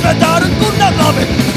Enfrentaron con una clave